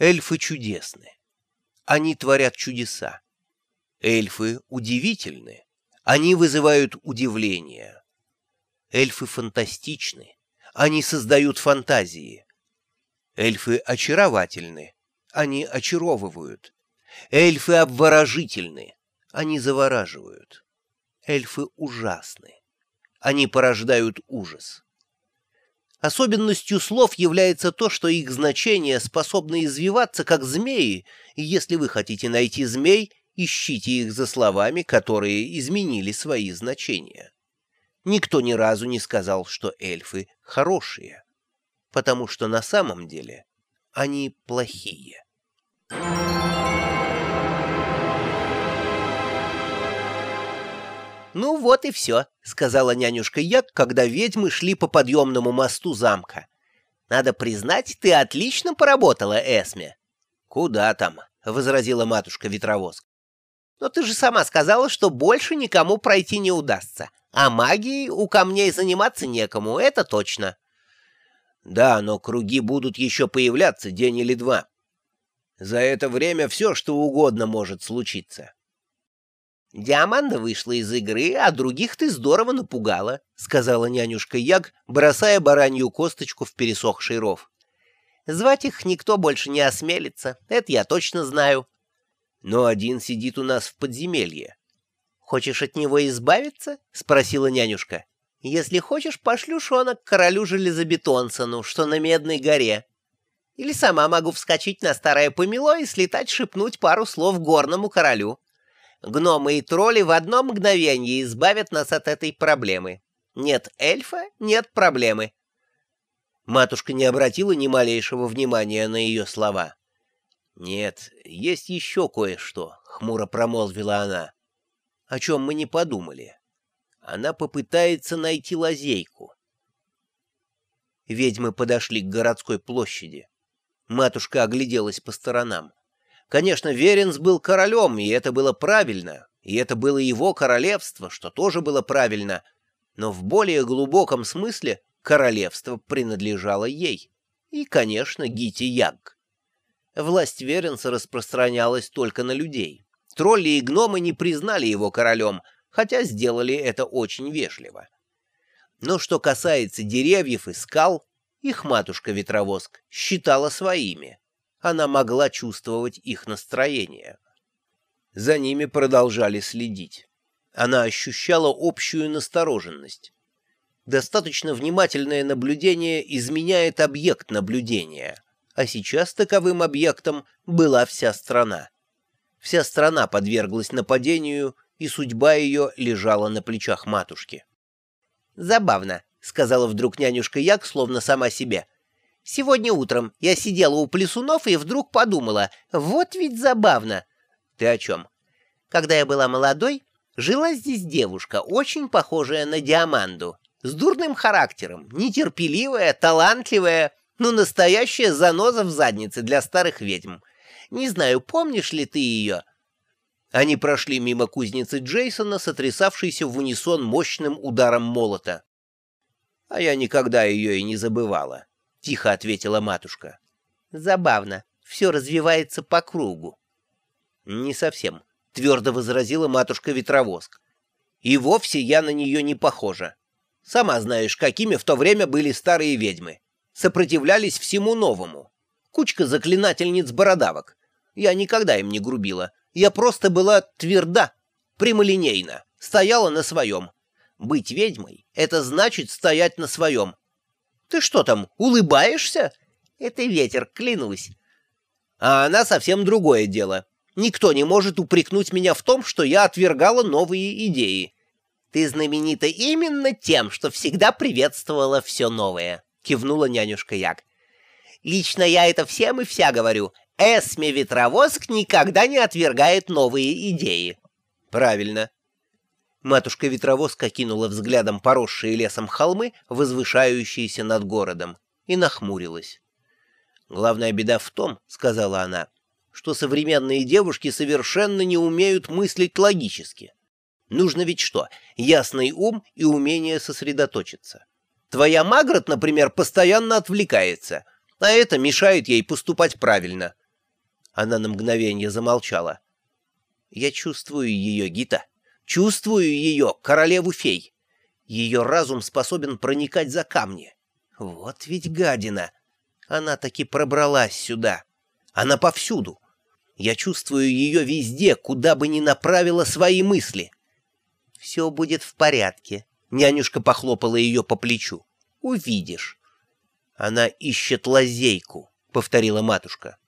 Эльфы чудесны. Они творят чудеса. Эльфы удивительны. Они вызывают удивление. Эльфы фантастичны. Они создают фантазии. Эльфы очаровательны. Они очаровывают. Эльфы обворожительны. Они завораживают. Эльфы ужасны. Они порождают ужас. Особенностью слов является то, что их значения способны извиваться, как змеи, и если вы хотите найти змей, ищите их за словами, которые изменили свои значения. Никто ни разу не сказал, что эльфы хорошие, потому что на самом деле они плохие. «Ну вот и все», — сказала нянюшка Як, когда ведьмы шли по подъемному мосту замка. «Надо признать, ты отлично поработала, Эсме». «Куда там?» — возразила матушка Ветровоск. «Но ты же сама сказала, что больше никому пройти не удастся. А магией у камней заниматься некому, это точно». «Да, но круги будут еще появляться день или два. За это время все, что угодно может случиться». «Диаманда вышла из игры, а других ты здорово напугала», — сказала нянюшка Яг, бросая баранью косточку в пересохший ров. «Звать их никто больше не осмелится, это я точно знаю». «Но один сидит у нас в подземелье». «Хочешь от него избавиться?» — спросила нянюшка. «Если хочешь, пошлю Шона к королю Железобетонсону, что на Медной горе. Или сама могу вскочить на старое помело и слетать шепнуть пару слов горному королю». Гномы и тролли в одно мгновение избавят нас от этой проблемы. Нет эльфа — нет проблемы. Матушка не обратила ни малейшего внимания на ее слова. «Нет, есть еще кое-что», — хмуро промолвила она. «О чем мы не подумали. Она попытается найти лазейку». Ведьмы подошли к городской площади. Матушка огляделась по сторонам. Конечно, Веренс был королем, и это было правильно, и это было его королевство, что тоже было правильно, но в более глубоком смысле королевство принадлежало ей. И, конечно, Гити Янг. Власть Веренса распространялась только на людей. Тролли и гномы не признали его королем, хотя сделали это очень вежливо. Но что касается деревьев и скал, их матушка-ветровоск считала своими она могла чувствовать их настроение. За ними продолжали следить. Она ощущала общую настороженность. Достаточно внимательное наблюдение изменяет объект наблюдения, а сейчас таковым объектом была вся страна. Вся страна подверглась нападению, и судьба ее лежала на плечах матушки. «Забавно», — сказала вдруг нянюшка Як, словно сама себе — Сегодня утром я сидела у плесунов и вдруг подумала, вот ведь забавно. Ты о чем? Когда я была молодой, жила здесь девушка, очень похожая на Диаманду, с дурным характером, нетерпеливая, талантливая, ну, настоящая заноза в заднице для старых ведьм. Не знаю, помнишь ли ты ее?» Они прошли мимо кузницы Джейсона, сотрясавшейся в унисон мощным ударом молота. А я никогда ее и не забывала. — тихо ответила матушка. «Забавно. Все развивается по кругу». «Не совсем», — твердо возразила матушка-ветровоск. «И вовсе я на нее не похожа. Сама знаешь, какими в то время были старые ведьмы. Сопротивлялись всему новому. Кучка заклинательниц-бородавок. Я никогда им не грубила. Я просто была тверда, прямолинейна, стояла на своем. Быть ведьмой — это значит стоять на своем, ты что там, улыбаешься? Это ветер, клянусь. А она совсем другое дело. Никто не может упрекнуть меня в том, что я отвергала новые идеи. Ты знаменита именно тем, что всегда приветствовала все новое, кивнула нянюшка Як. Лично я это всем и вся говорю. Эсме Ветровоск никогда не отвергает новые идеи. Правильно. Матушка-ветровозка кинула взглядом поросшие лесом холмы, возвышающиеся над городом, и нахмурилась. «Главная беда в том, — сказала она, — что современные девушки совершенно не умеют мыслить логически. Нужно ведь что? Ясный ум и умение сосредоточиться. Твоя Магрот, например, постоянно отвлекается, а это мешает ей поступать правильно. Она на мгновение замолчала. «Я чувствую ее, Гита. Чувствую ее, королеву-фей. Ее разум способен проникать за камни. Вот ведь гадина! Она таки пробралась сюда. Она повсюду. Я чувствую ее везде, куда бы ни направила свои мысли. Все будет в порядке. Нянюшка похлопала ее по плечу. Увидишь. Она ищет лазейку, повторила матушка.